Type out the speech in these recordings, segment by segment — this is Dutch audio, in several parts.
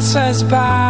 pass us by.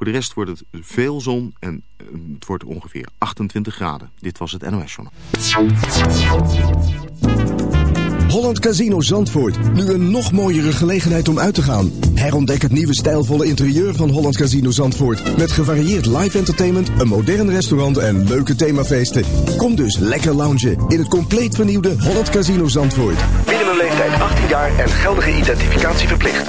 Voor de rest wordt het veel zon en eh, het wordt ongeveer 28 graden. Dit was het NOS Journal. Holland Casino Zandvoort. Nu een nog mooiere gelegenheid om uit te gaan. Herontdek het nieuwe stijlvolle interieur van Holland Casino Zandvoort. Met gevarieerd live entertainment, een modern restaurant en leuke themafeesten. Kom dus lekker loungen in het compleet vernieuwde Holland Casino Zandvoort. Binnen een leeftijd 18 jaar en geldige identificatie verplicht.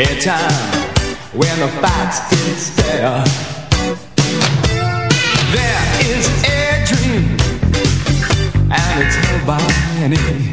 A time when the facts didn't stare There is a dream And it's held by many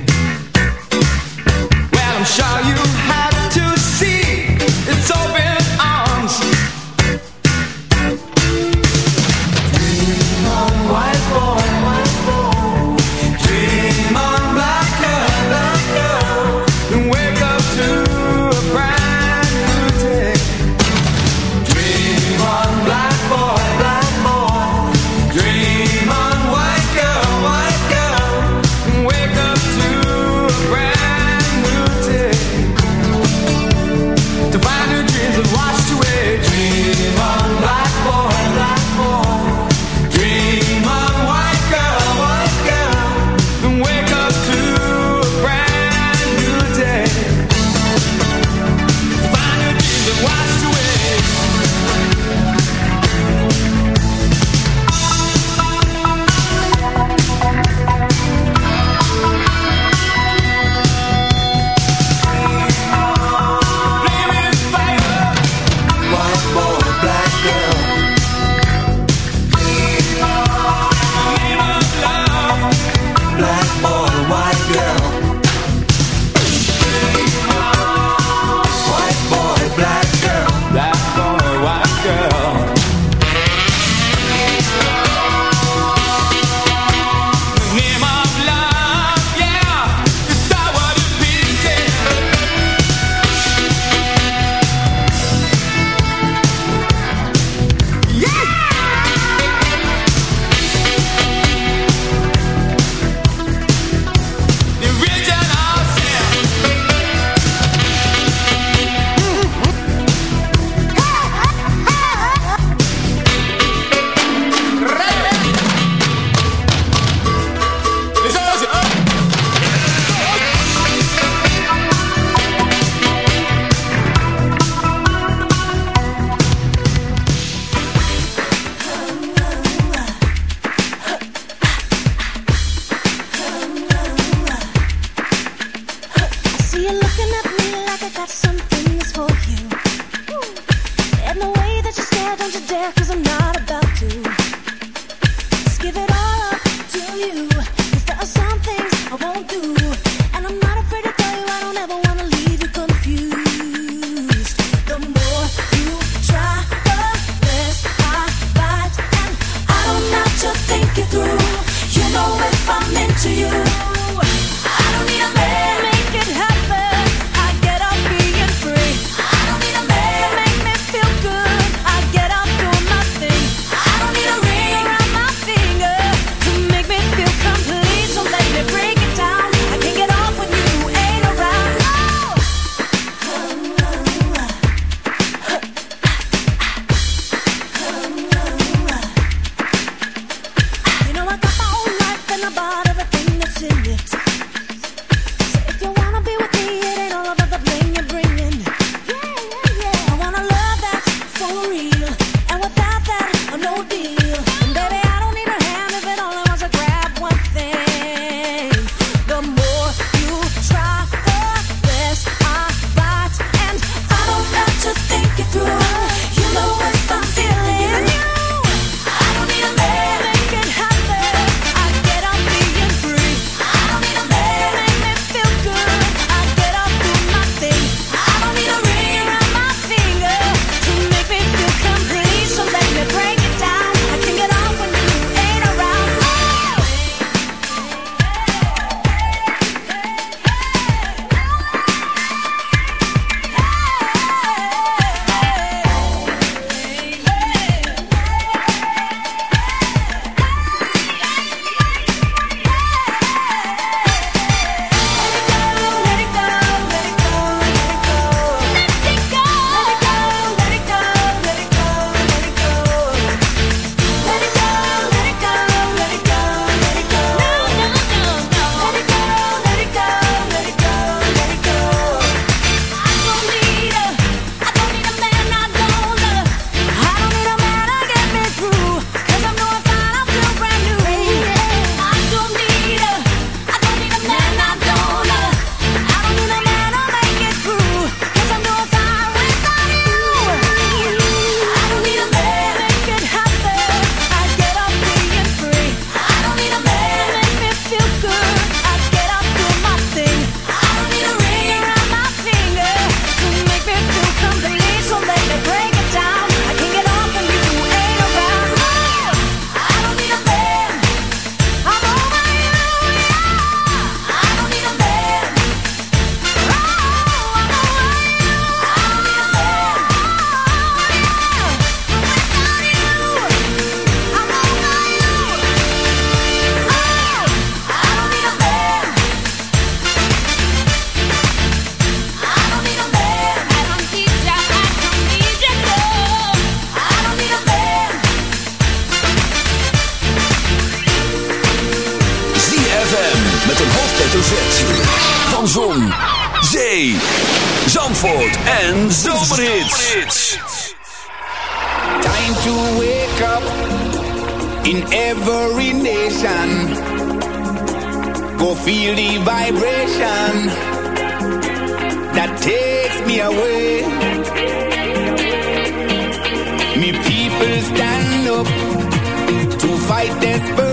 in every nation. Go feel the vibration that takes me away. Me people stand up to fight desperation.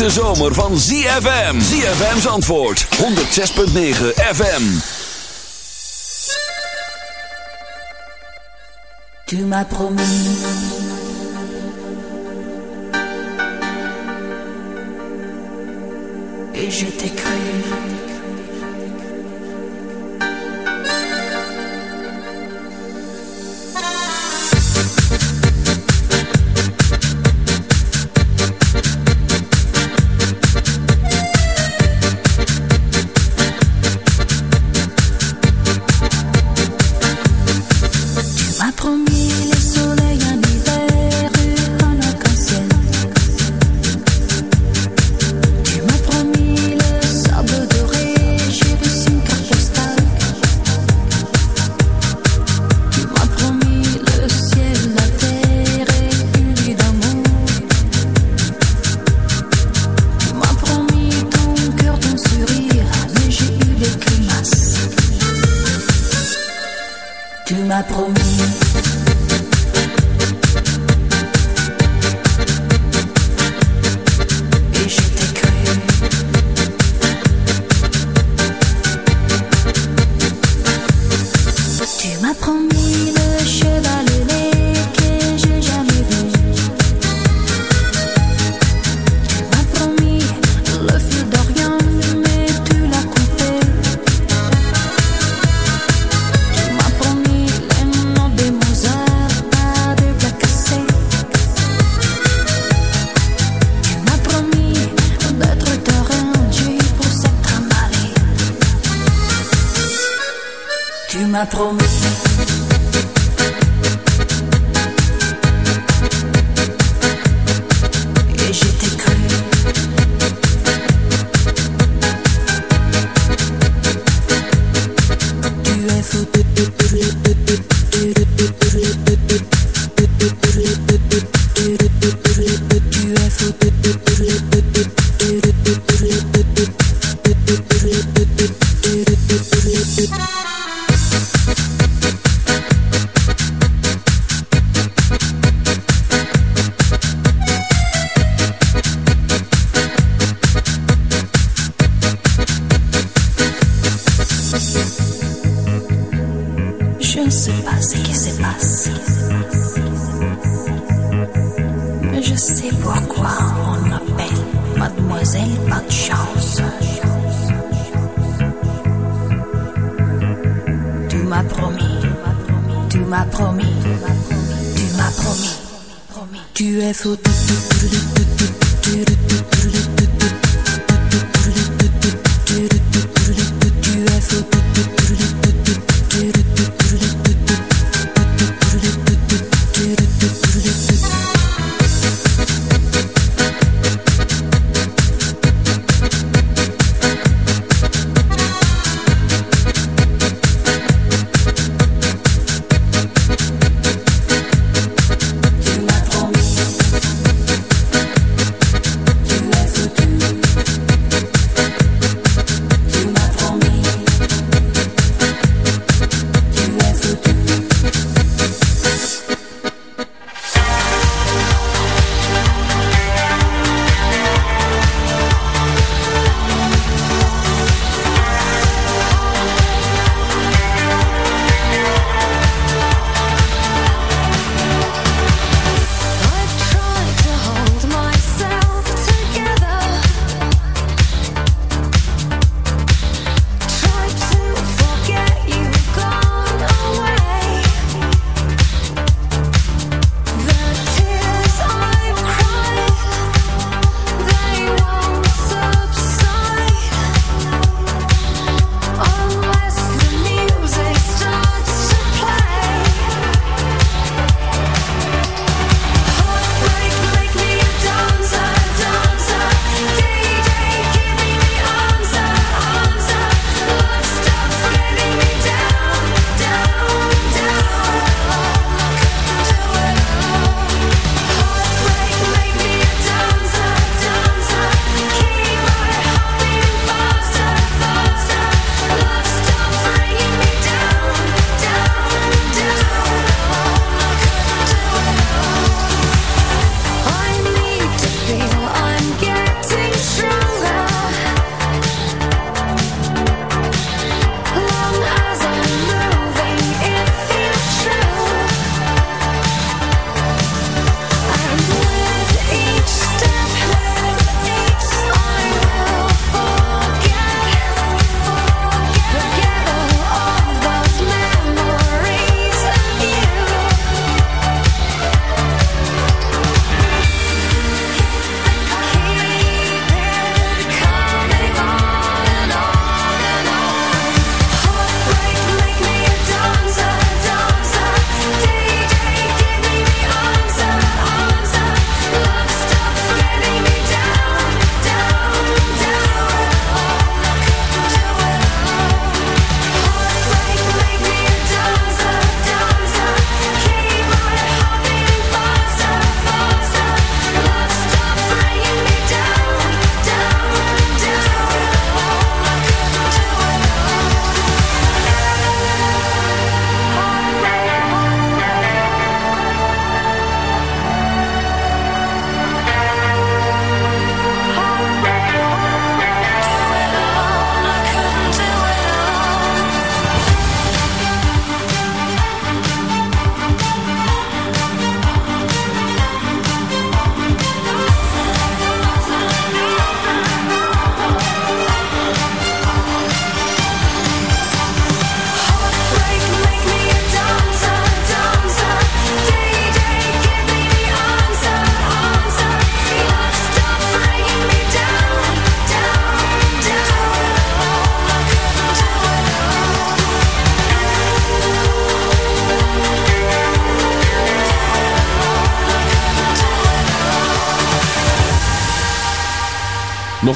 De zomer van ZFM. ZFM's antwoord. 106.9 FM. Tu m'as promis. Et je t'ai.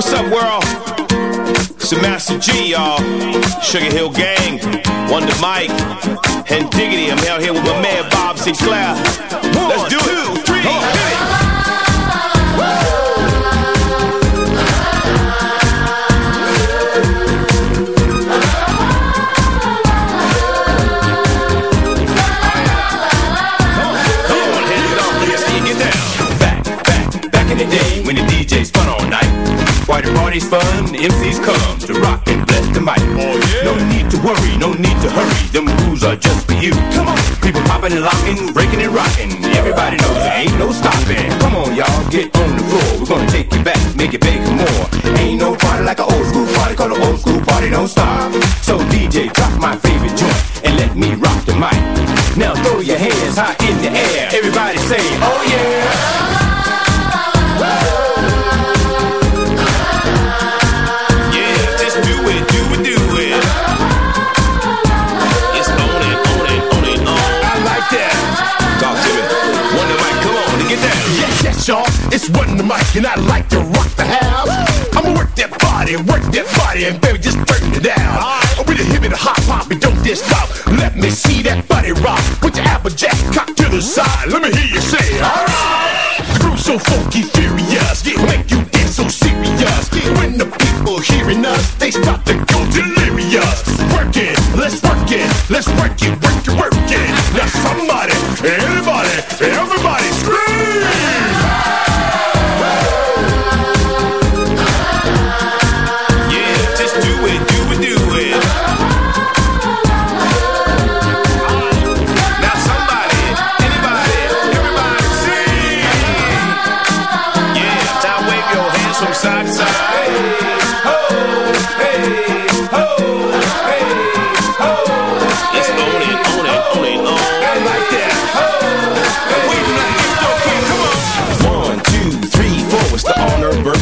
What's up, world? It's Master G, y'all. Sugar Hill Gang, Wonder Mike, and Diggity. I'm out here with my man Bob Sinclair. Let's do it. and locking, breaking and rocking. Everybody knows there ain't no stopping. Come on, y'all, get on the floor. We're gonna take it back, make it big more. And I like to rock the house. I'ma work that body, work that body, and baby, just turn it down. Oh, with a hip and a hop hop, and don't diss stop. Let me see that body rock. Put your applejack cock to the side. Let me hear you say, alright. The groove's so funky, furious, it make you dance so serious. When the people hearing us, they start to go delirious. Work it, let's work it, let's work it, work it, work it. Now somebody, everybody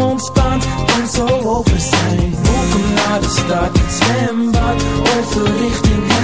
ontspant, kan zo over zijn. Welkom naar de stad, zwembad, over richting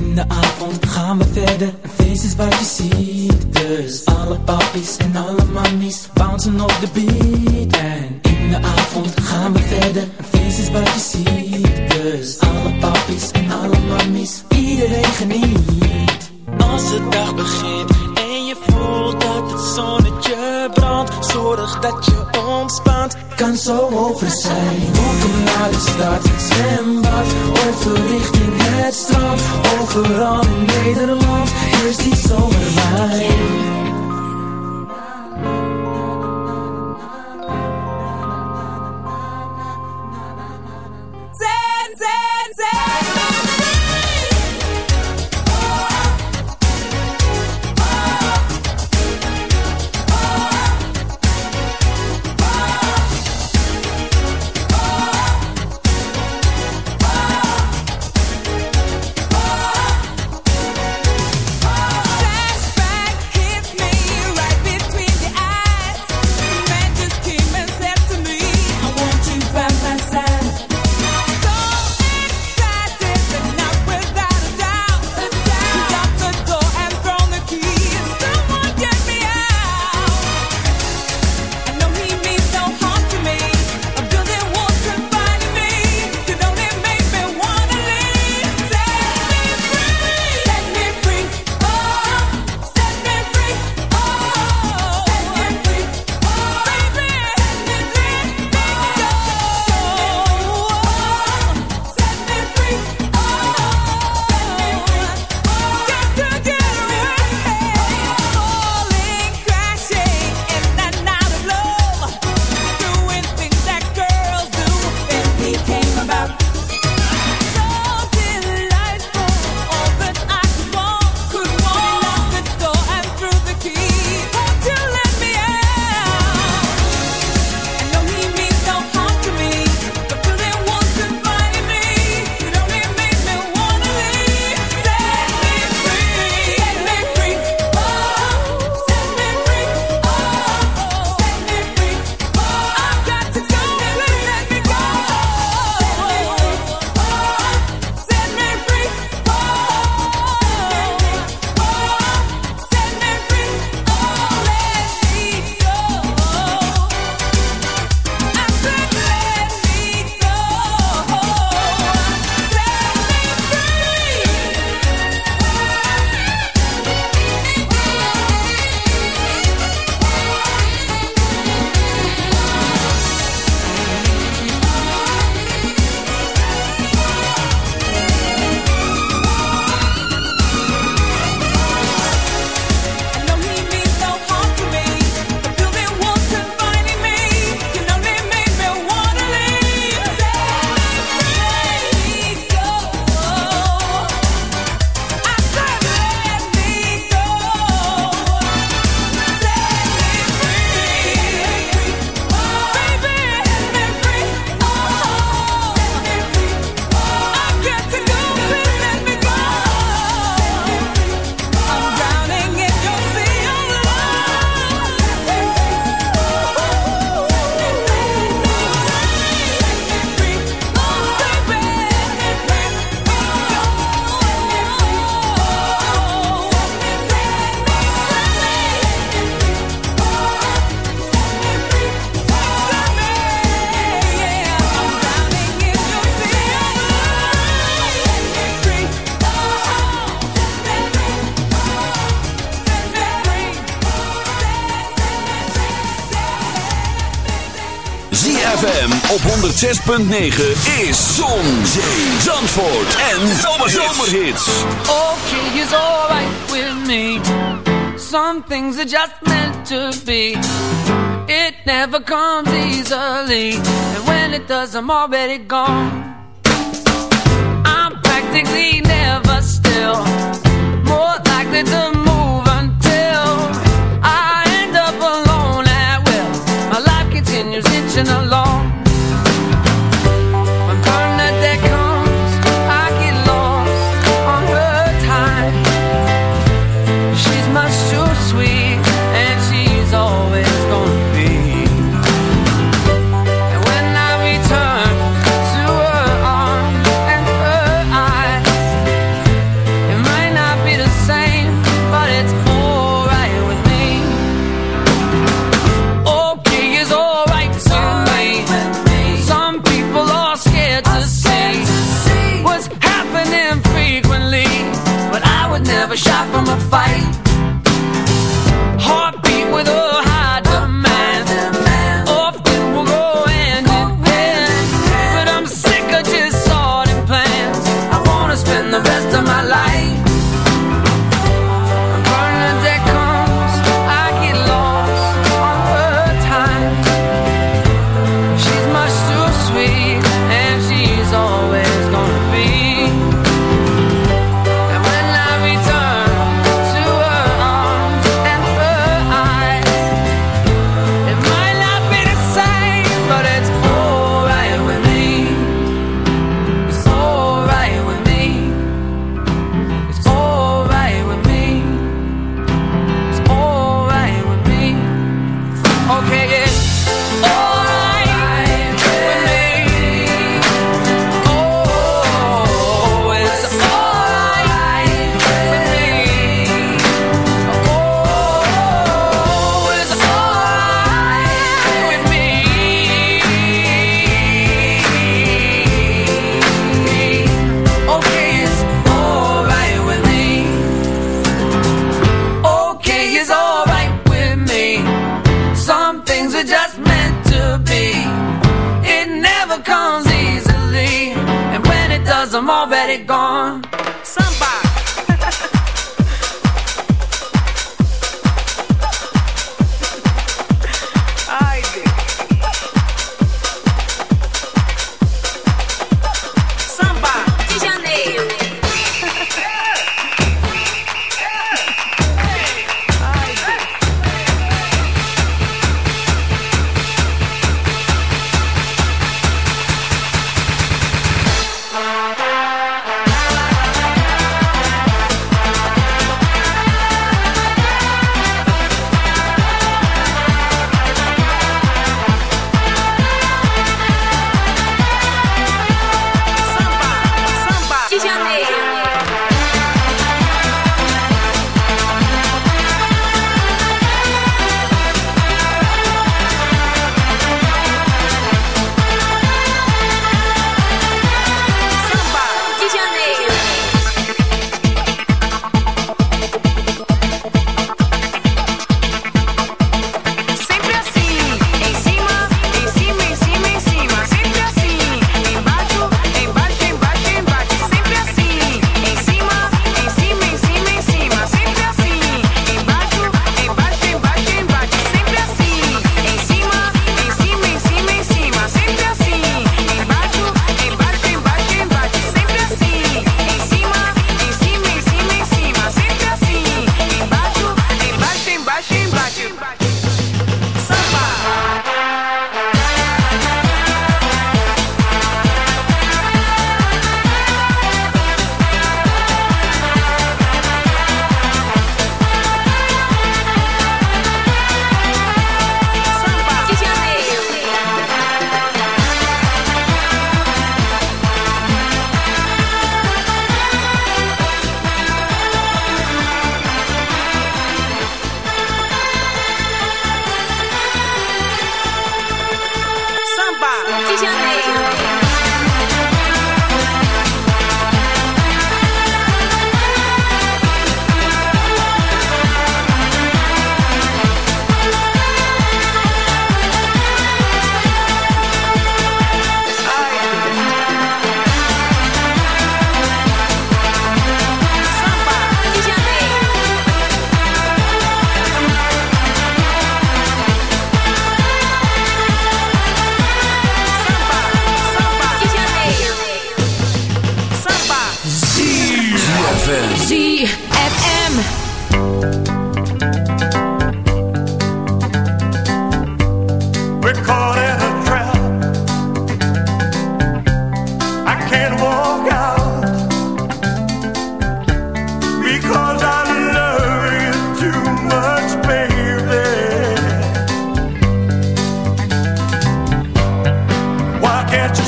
in de avond. Gaan we verder, een feest is wat je ziet. Dus alle papies en alle mammies bouncen op de beat. En in de avond gaan we verder, een feest is wat je ziet. Dus alle papies en alle mammies, iedereen geniet. Als de dag begint dat het zonnetje brandt. Zorg dat je ontspant, kan zo over zijn. Welkom naar de stad, zwembad, over richting het strand. Overal in Nederland. Is die zomerwijn 106.9 is Zon, Zee, Zandvoort en Zomerhits. Okay, it's alright with me. Some things are just meant to be. It never comes easily. And when it does, I'm already gone. I'm practically never still. More likely to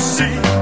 see.